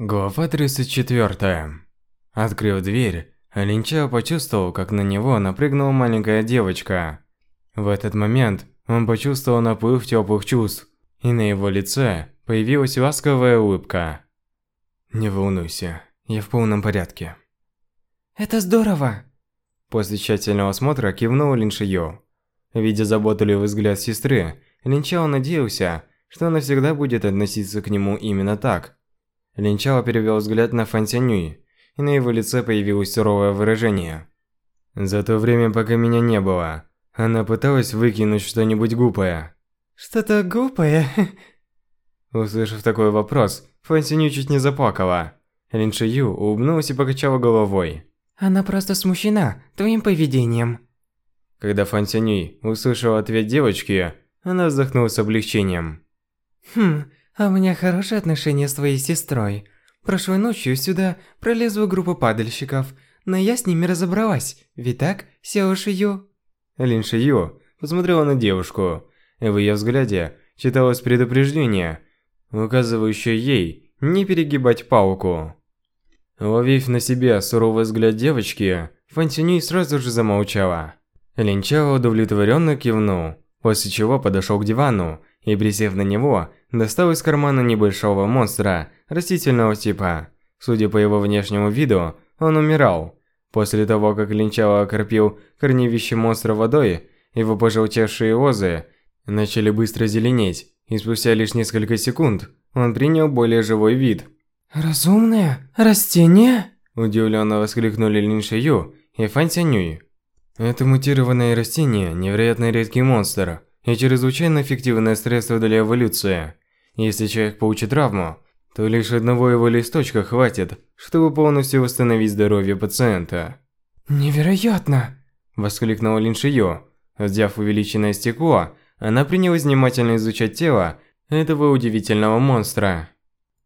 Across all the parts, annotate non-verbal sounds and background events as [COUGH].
Глава 34. Открыв дверь, Линчао почувствовал, как на него напрыгнула маленькая девочка. В этот момент он почувствовал наплыв теплых чувств, и на его лице появилась ласковая улыбка. «Не волнуйся, я в полном порядке». «Это здорово!» После тщательного осмотра кивнул Лин Шиё. Видя заботливый взгляд сестры, Линчао надеялся, что она всегда будет относиться к нему именно так – Линчао перевел взгляд на Фан и на его лице появилось суровое выражение. За то время, пока меня не было, она пыталась выкинуть что-нибудь глупое. Что-то глупое? [LAUGHS] Услышав такой вопрос, Фан чуть не заплакала. Лин Шию улыбнулась и покачала головой. Она просто смущена твоим поведением. Когда Фан Тянюй услышала ответ девочки, она вздохнула с облегчением. Хм, а у меня хорошие отношения с твоей сестрой. Прошлой ночью сюда пролезла группа падальщиков, но я с ними разобралась. Ведь так, Сяо Шию?» Лин Шию посмотрела на девушку. В ее взгляде читалось предупреждение, указывающее ей не перегибать палку. Ловив на себе суровый взгляд девочки, Фантинюй сразу же замолчала. Линчао удовлетворенно кивнул, после чего подошел к дивану и, присев на него, достал из кармана небольшого монстра растительного типа. Судя по его внешнему виду, он умирал. После того, как Линчао окропил корневище монстра водой, его пожелтевшие озы начали быстро зеленеть, и спустя лишь несколько секунд он принял более живой вид. «Разумное растение?» Удивленно воскликнули Лин Шию и Фан Тянюй. Это мутированное растение – невероятно редкий монстр и чрезвычайно эффективное средство для эволюции. Если человек получит травму, то лишь одного его листочка хватит, чтобы полностью восстановить здоровье пациента. «Невероятно!» – воскликнула Лин Шиё. Взяв увеличенное стекло, она принялась внимательно изучать тело этого удивительного монстра.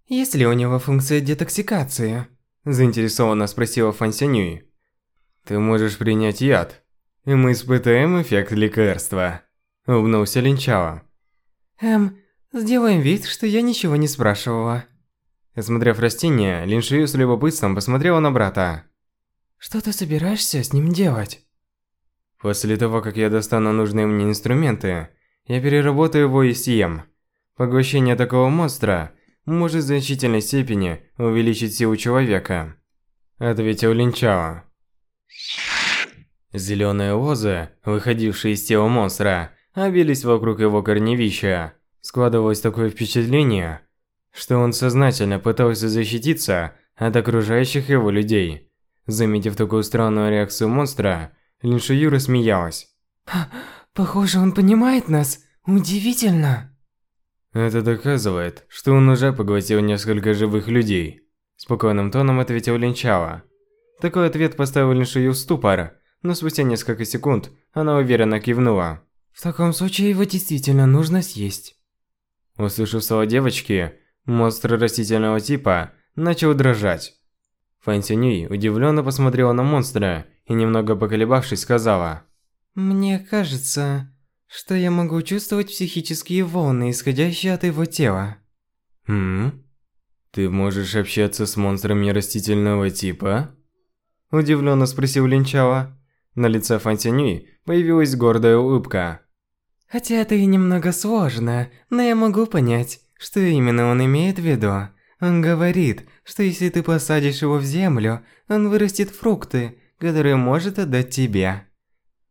«Есть ли у него функция детоксикации?» – заинтересованно спросила Фан Сянюй. «Ты можешь принять яд, и мы испытаем эффект лекарства». Улыбнулся Линчао. Эм, сделаем вид, что я ничего не спрашивала. Осмотрев растение, Линшию с любопытством посмотрела на брата. Что ты собираешься с ним делать? После того, как я достану нужные мне инструменты, я переработаю его и съем. Поглощение такого монстра может в значительной степени увеличить силу человека. Ответил Линчао. Зеленые лозы, выходившие из тела монстра, обились вокруг его корневища. Складывалось такое впечатление, что он сознательно пытался защититься от окружающих его людей. Заметив такую странную реакцию монстра, Линшию рассмеялась. «Похоже, он понимает нас. Удивительно!» «Это доказывает, что он уже поглотил несколько живых людей», спокойным тоном ответил Линчао. Такой ответ поставил Линшию в ступор, но спустя несколько секунд она уверенно кивнула. В таком случае его действительно нужно съесть. Услышав слова девочки, монстр растительного типа начал дрожать. Синюй удивленно посмотрела на монстра и, немного поколебавшись, сказала. «Мне кажется, что я могу чувствовать психические волны, исходящие от его тела». «Хм? Ты можешь общаться с монстрами растительного типа?» Удивленно спросил Линчао. На лице Синюй появилась гордая улыбка. Хотя это и немного сложно, но я могу понять, что именно он имеет в виду. Он говорит, что если ты посадишь его в землю, он вырастет фрукты, которые может отдать тебе.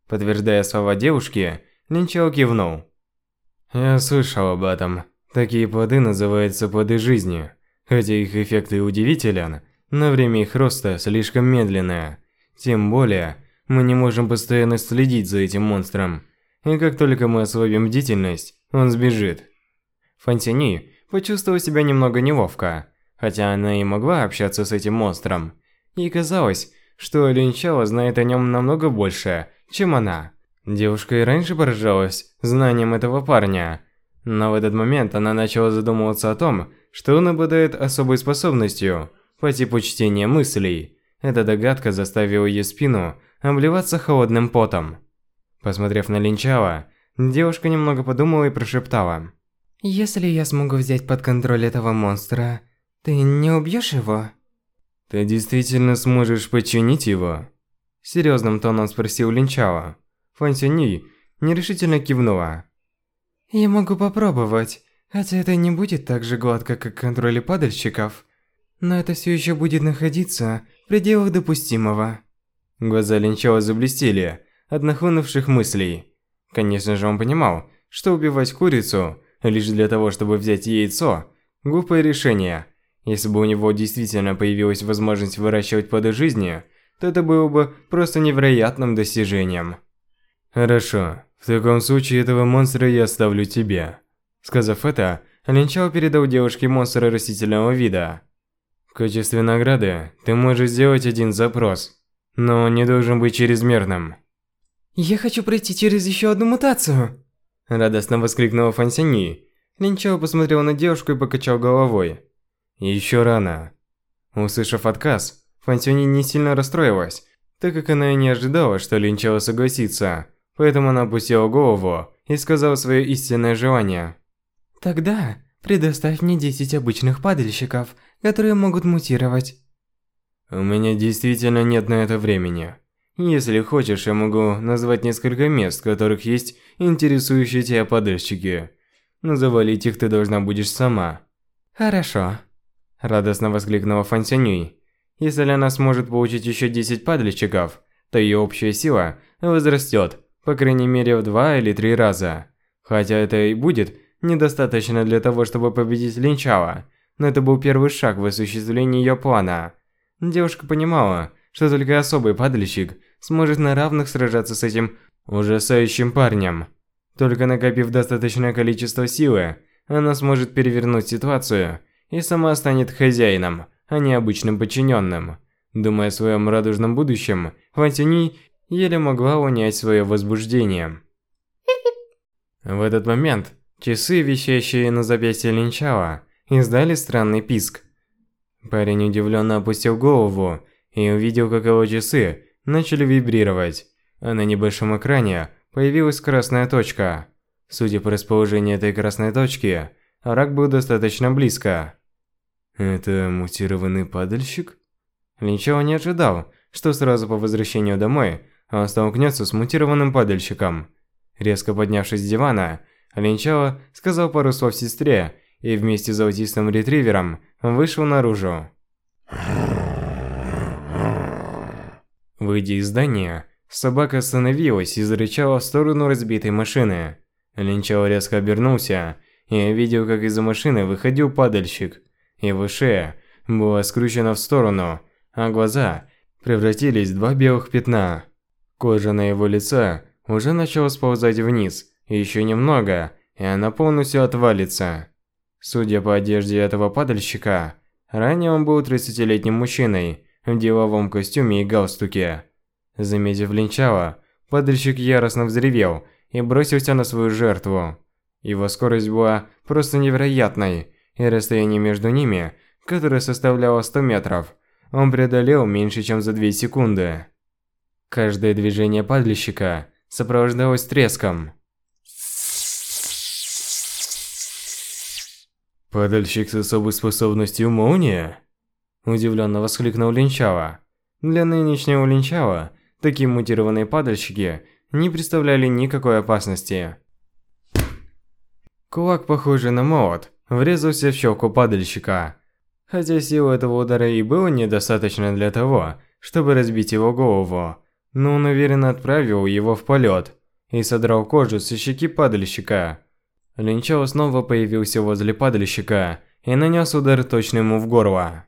Подтверждая слова девушки, Линчао кивнул. Я слышал об этом. Такие плоды называются плоды жизни. Хотя их эффект и удивителен, но время их роста слишком медленное. Тем более, мы не можем постоянно следить за этим монстром. И как только мы ослабим бдительность, он сбежит. Фантини почувствовала себя немного неловко, хотя она и могла общаться с этим монстром. Ей казалось, что Линчао знает о нем намного больше, чем она. Девушка и раньше поражалась знанием этого парня, но в этот момент она начала задумываться о том, что он обладает особой способностью по типу чтения мыслей. Эта догадка заставила ее спину обливаться холодным потом. Посмотрев на Линчала, девушка немного подумала и прошептала. «Если я смогу взять под контроль этого монстра, Ты не убьешь его? Ты действительно сможешь починить его? Серьезным тоном спросил Линчао. Фан Сюнь нерешительно кивнула. Я могу попробовать, хотя это не будет так же гладко, как контроль падальщиков. Но это все еще будет находиться в пределах допустимого. Глаза Линчао заблестели от нахлынувших мыслей. Конечно же, он понимал, что убивать курицу лишь для того, чтобы взять яйцо – глупое решение. Если бы у него действительно появилась возможность выращивать плоды жизни, то это было бы просто невероятным достижением. Хорошо, в таком случае этого монстра я оставлю тебе. Сказав это, Линчао передал девушке монстра растительного вида. В качестве награды ты можешь сделать один запрос, но он не должен быть чрезмерным. Я хочу пройти через еще одну мутацию. Радостно воскликнула Фансини. Линчао посмотрел на девушку и покачал головой. Еще рано. Услышав отказ, Фансини не сильно расстроилась, так как она и не ожидала, что Линчао согласится. Поэтому она опустила голову и сказала свое истинное желание. Тогда предоставь мне 10 обычных падальщиков, которые могут мутировать. У меня действительно нет на это времени. Если хочешь, я могу назвать несколько мест, в которых есть интересующие тебя падальщики. Но завалить их ты должна будешь сама. Хорошо. Радостно воскликнула Фан Если она сможет получить еще 10 падальщиков, то ее общая сила возрастет, по крайней мере в два или три раза. Хотя это и будет недостаточно для того, чтобы победить Линчала, но это был первый шаг в осуществлении ее плана. Девушка понимала, что только особый падальщик сможет на равных сражаться с этим ужасающим парнем. Только накопив достаточное количество силы, она сможет перевернуть ситуацию и сама станет хозяином, а не обычным подчиненным. Думая о своем радужном будущем, Фантини еле могла унять свое возбуждение. В этот момент часы, висящие на запястье Линчала, издали странный писк. Парень удивленно опустил голову и увидел, как его часы начали вибрировать, а на небольшом экране появилась красная точка. Судя по расположению этой красной точки, рак был достаточно близко. Это мутированный падальщик? Ничего не ожидал, что сразу по возвращению домой он столкнется с мутированным падальщиком. Резко поднявшись с дивана, Линчао сказал пару слов сестре и вместе с аутистом ретривером вышел наружу. Выйдя из здания, собака остановилась и зарычала в сторону разбитой машины. Линчао резко обернулся и видел, как из-за машины выходил падальщик. Его шея была скручена в сторону, а глаза превратились в два белых пятна. Кожа на его лице уже начала сползать вниз, еще немного, и она полностью отвалится. Судя по одежде этого падальщика, ранее он был 30-летним мужчиной в деловом костюме и галстуке. Заметив Линчала, падальщик яростно взревел и бросился на свою жертву. Его скорость была просто невероятной, и расстояние между ними, которое составляло 100 метров, он преодолел меньше, чем за 2 секунды. Каждое движение падальщика сопровождалось треском. «Падальщик с особой способностью молния?» Удивленно воскликнул Линчава. Для нынешнего Линчава такие мутированные падальщики не представляли никакой опасности. Кулак, похожий на молот, врезался в щеку падальщика. Хотя силы этого удара и было недостаточно для того, чтобы разбить его голову, но он уверенно отправил его в полет и содрал кожу со щеки падальщика. Линчао снова появился возле падальщика и нанес удар точно ему в горло.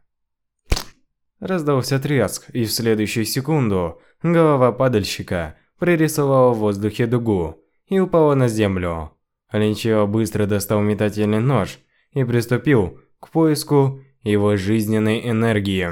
Раздался треск, и в следующую секунду голова падальщика прорисовала в воздухе дугу и упала на землю. Линчао быстро достал метательный нож и приступил к поиску его жизненной энергии.